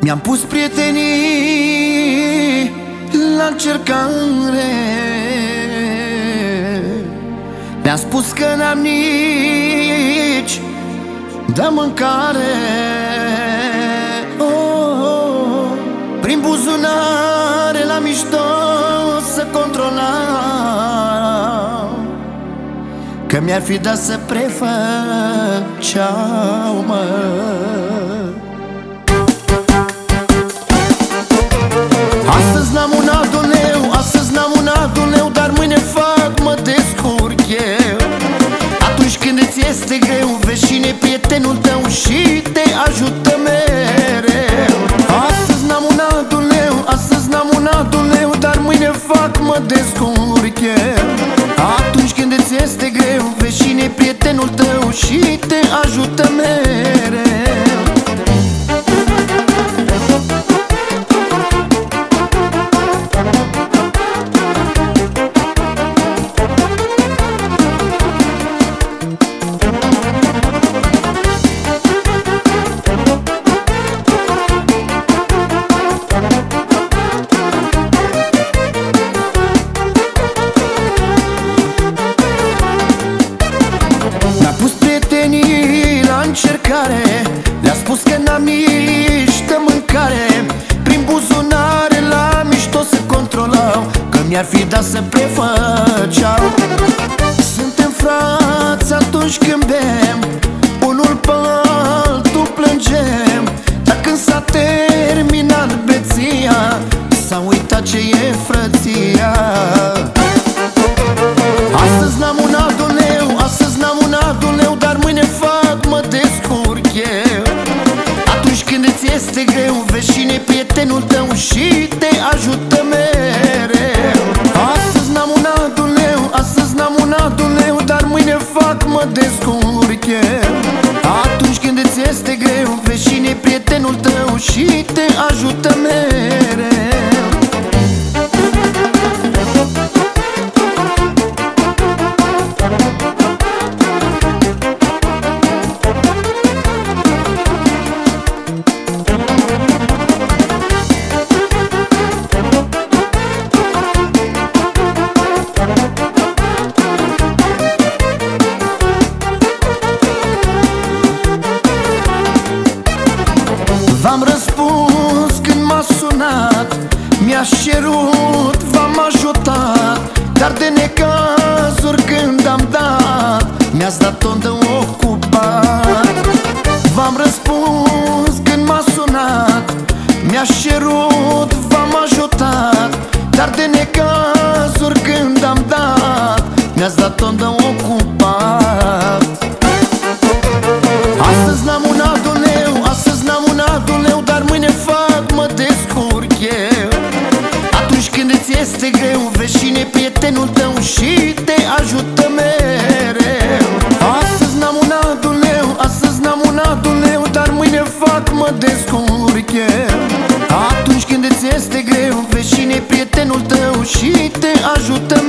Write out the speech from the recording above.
Mi-am pus prietenii la încercare. Mi-am spus că n-am nici de mâncare. Oh, oh, Prin buzunare la mișto să controlam Că mi-ar fi dat să prefăceau, mă prietenul tău Și te ajută mereu. Astăzi n-am un aduneu, astăzi n-am un aduneu Dar mâine fac, mă descurc eu. Atunci când îți este greu, veșine prietenul tău Și te ajută mereu la încercare Le-a spus că n-am nici de mâncare. Prin buzunare la mișto se controlau Că mi-ar fi dat să prefăceau Suntem frați atunci când ajută mereu. Astăzi n-am un aduneu, astăzi n-am un aduneu Dar mâine fac, mă descurc eu. Atunci când îți este greu, veșine prietenul tău Și te ajută mereu Mi-a cerut, v-am ajutat Dar de necazuri când am dat Mi-ați dat ton de ocupat. V-am răspuns când m-a sunat Mi-a cerut, v-am ajutat Dar de necazuri când am dat Mi-ați dat ton de veșine prietenul tău Și te ajută mereu. Astăzi n-am un aduneu, astăzi n-am un aduneu Dar mâine fac, mă descurc eu. Atunci când îți este greu, veșine prietenul tău Și te ajută mereu